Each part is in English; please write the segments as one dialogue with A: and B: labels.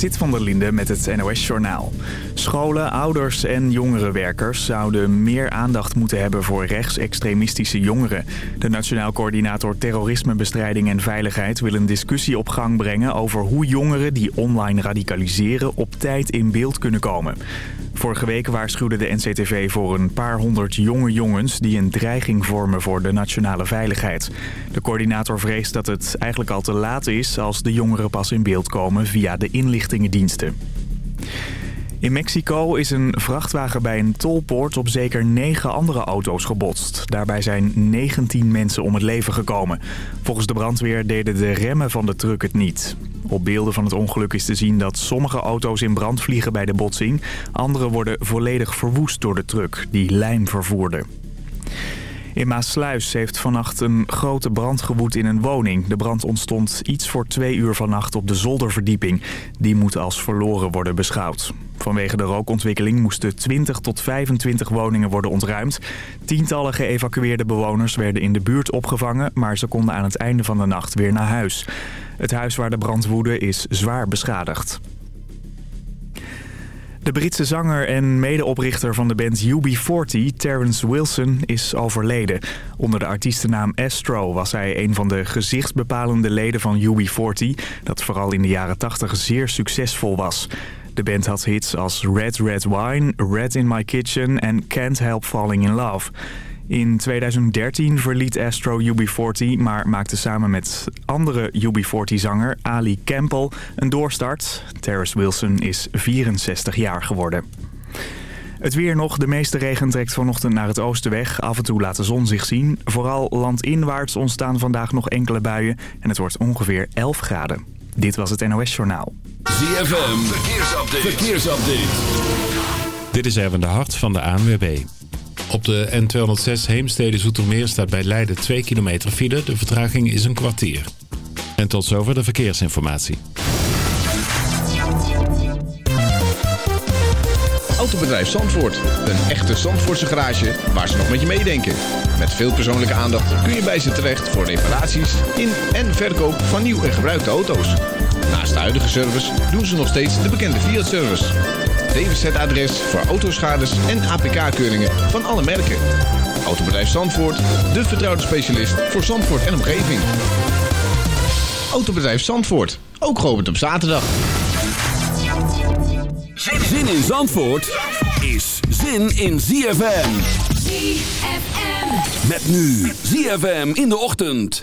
A: Sit van der Linde met het NOS-journaal. Scholen, ouders en jongerenwerkers zouden meer aandacht moeten hebben voor rechtsextremistische jongeren. De Nationaal Coördinator Terrorismebestrijding en Veiligheid wil een discussie op gang brengen over hoe jongeren die online radicaliseren op tijd in beeld kunnen komen. Vorige week waarschuwde de NCTV voor een paar honderd jonge jongens die een dreiging vormen voor de nationale veiligheid. De coördinator vreest dat het eigenlijk al te laat is als de jongeren pas in beeld komen via de inlichtingendiensten. In Mexico is een vrachtwagen bij een tolpoort op zeker negen andere auto's gebotst. Daarbij zijn 19 mensen om het leven gekomen. Volgens de brandweer deden de remmen van de truck het niet. Op beelden van het ongeluk is te zien dat sommige auto's in brand vliegen bij de botsing. Andere worden volledig verwoest door de truck die lijm vervoerde. In Maasluis heeft vannacht een grote brand gewoed in een woning. De brand ontstond iets voor twee uur vannacht op de zolderverdieping. Die moet als verloren worden beschouwd. Vanwege de rookontwikkeling moesten 20 tot 25 woningen worden ontruimd. Tientallen geëvacueerde bewoners werden in de buurt opgevangen... maar ze konden aan het einde van de nacht weer naar huis. Het huis waar de brand woedde is zwaar beschadigd. De Britse zanger en medeoprichter van de band UB40, Terence Wilson, is overleden. Onder de artiestennaam Astro was hij een van de gezichtsbepalende leden van UB40... dat vooral in de jaren 80 zeer succesvol was. De band had hits als Red Red Wine, Red in My Kitchen en Can't Help Falling in Love... In 2013 verliet Astro UB40, maar maakte samen met andere UB40-zanger Ali Campbell een doorstart. Terrace Wilson is 64 jaar geworden. Het weer nog. De meeste regen trekt vanochtend naar het oosten weg. Af en toe laat de zon zich zien. Vooral landinwaarts ontstaan vandaag nog enkele buien. En het wordt ongeveer 11 graden. Dit was het NOS Journaal.
B: ZFM. Verkeersupdate. Verkeersupdate. Dit is Erwin de Hart van de ANWB. Op de N206 Heemstede-Zoetermeer staat bij Leiden 2 kilometer file. De vertraging is een kwartier. En tot zover de verkeersinformatie.
C: Autobedrijf Zandvoort. Een echte Zandvoortse garage waar ze nog met je meedenken. Met veel persoonlijke aandacht kun je bij ze terecht voor reparaties in en verkoop van nieuw en gebruikte auto's. Naast de huidige service doen ze nog steeds de bekende Fiat-service. DWZ-adres voor autoschades en APK-keuringen van alle merken. Autobedrijf Zandvoort, de vertrouwde specialist voor Zandvoort en omgeving. Autobedrijf Zandvoort, ook geopend op zaterdag.
B: Zin in Zandvoort is zin in ZFM.
D: ZFM.
B: Met nu ZFM in de ochtend.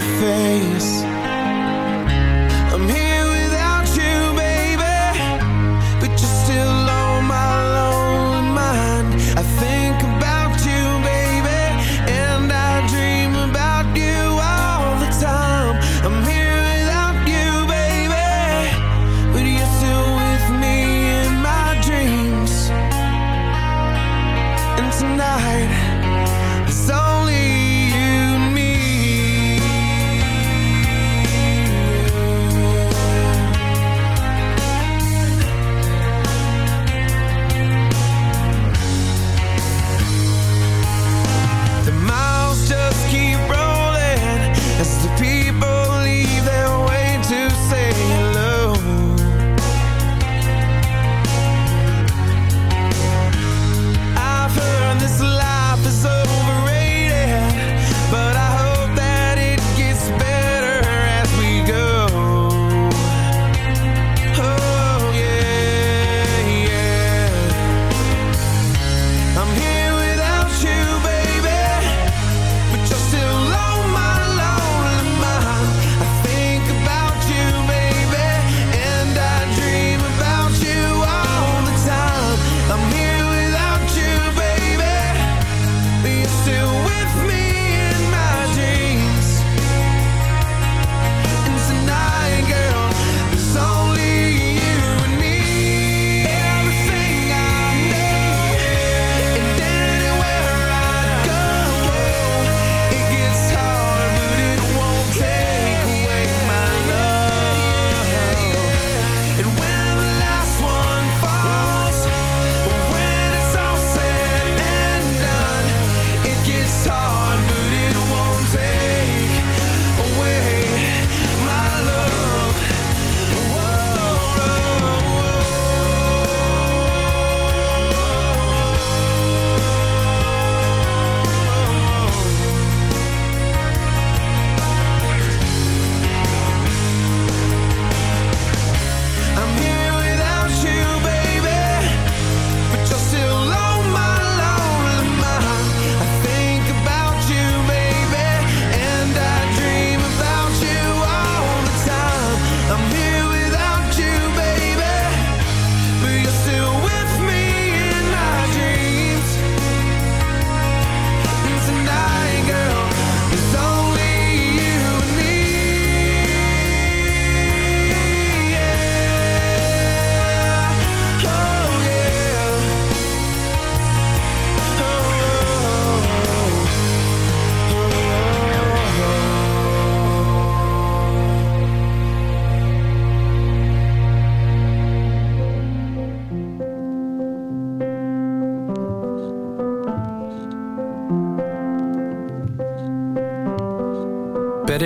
E: face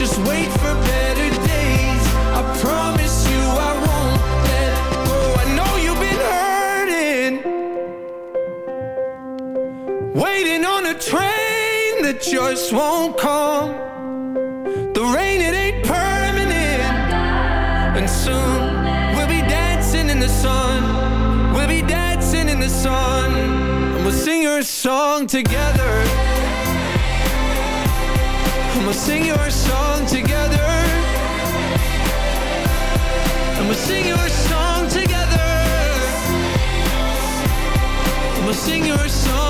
D: Just wait for better days. I promise you I won't let go. I know you've been hurting. Waiting on a train that just won't come. The rain, it ain't permanent. And soon we'll be dancing in the sun. We'll be dancing in the sun. And we'll sing your song together. We'll sing your song together. We'll sing your song together. We'll sing your song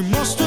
E: tu must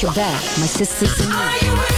E: get you
F: back, my
G: sister's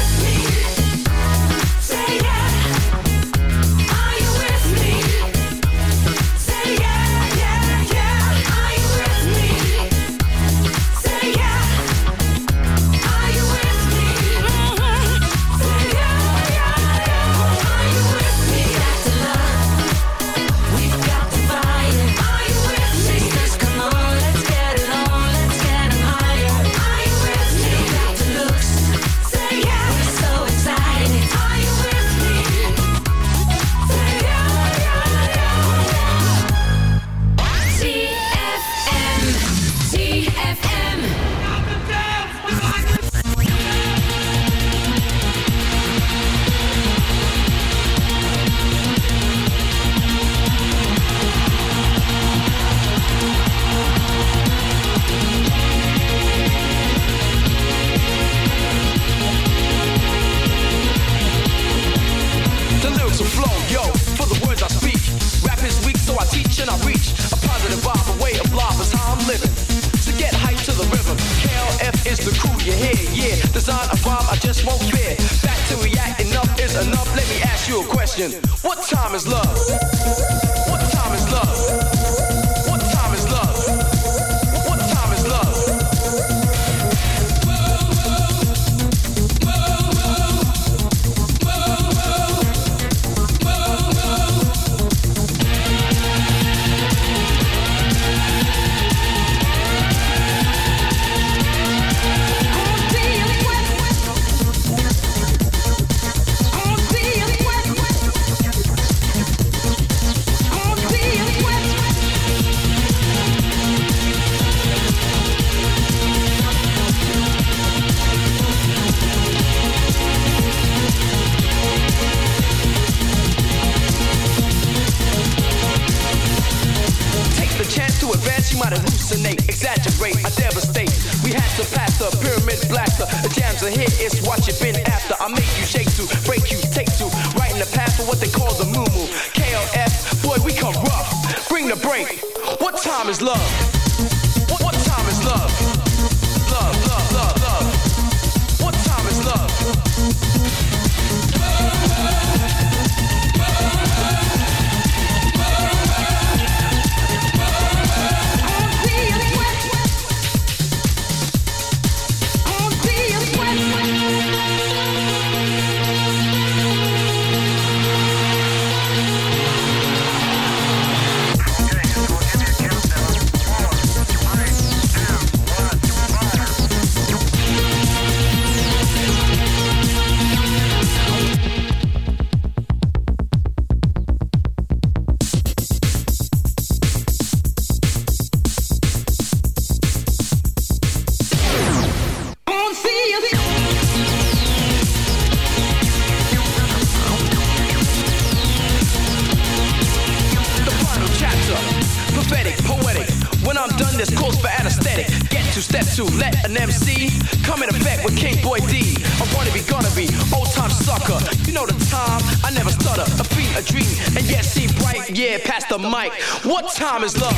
G: to
H: let an MC come in effect with King Boy D. I wanna be, gonna be, old time sucker. You know the time, I never stutter. A beat, a dream, and yet see bright. Yeah, past the mic. What time is love?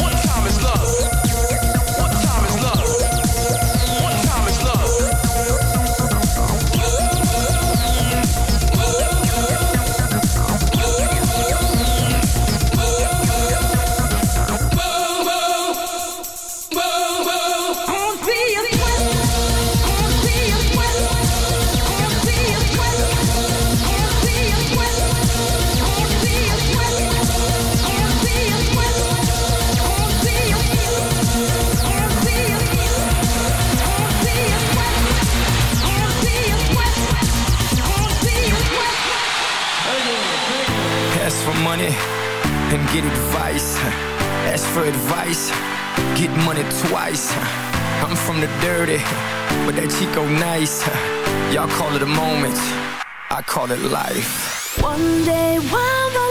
H: What time is love?
I: Get advice. Ask for advice, get money twice. I'm from the dirty, but that Chico nice. Y'all call it a moment, I call it life.
J: One day
I: one while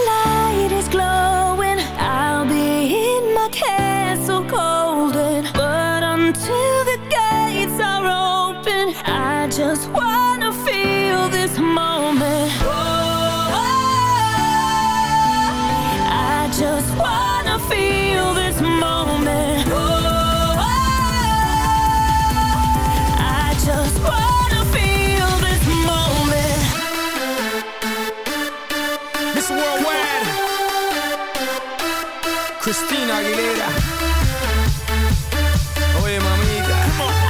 I: Oye, mamita,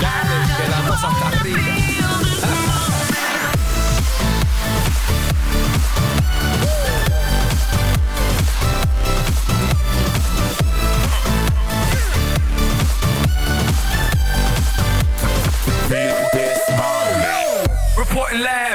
I: dale, que la cosa está rica. Reporting live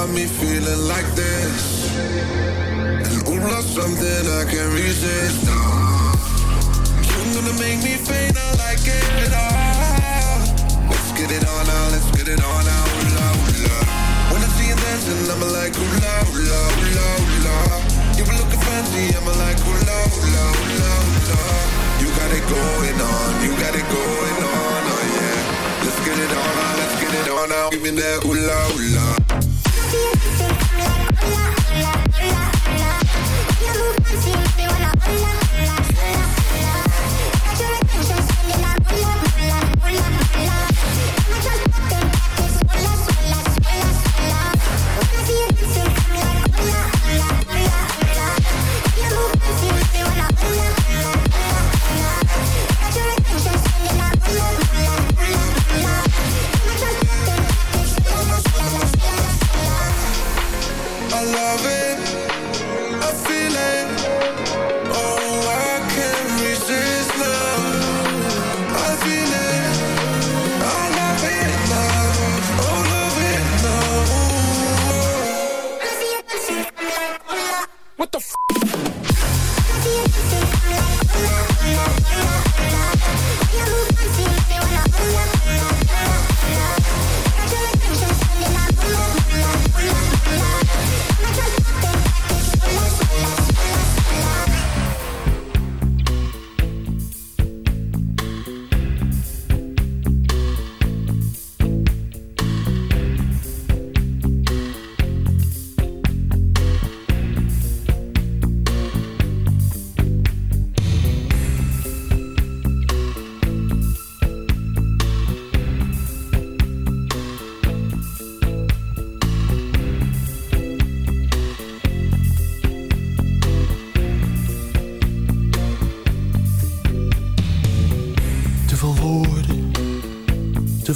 K: Got me
E: feeling like this. And ooh, love something I can't resist. Ah. You're gonna make me faint, I like it. Ah. Let's get it on now, let's get it on now. Ooh, la, ooh, la. When I see you dancing, I'm like, ooh, la, ooh, la, ooh, la, ooh, la. You were looking fancy, I'm like, ooh, la, ooh, la, ooh, la, ooh, la. You got it going on, you got it going on, oh yeah. Let's get it on now, let's get it on now. Give me that ooh, la, ooh, la. Hola, hola, hola, move
I: on, me wanna
L: hola.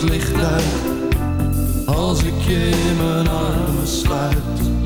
M: het licht uit als ik je in mijn armen sluit.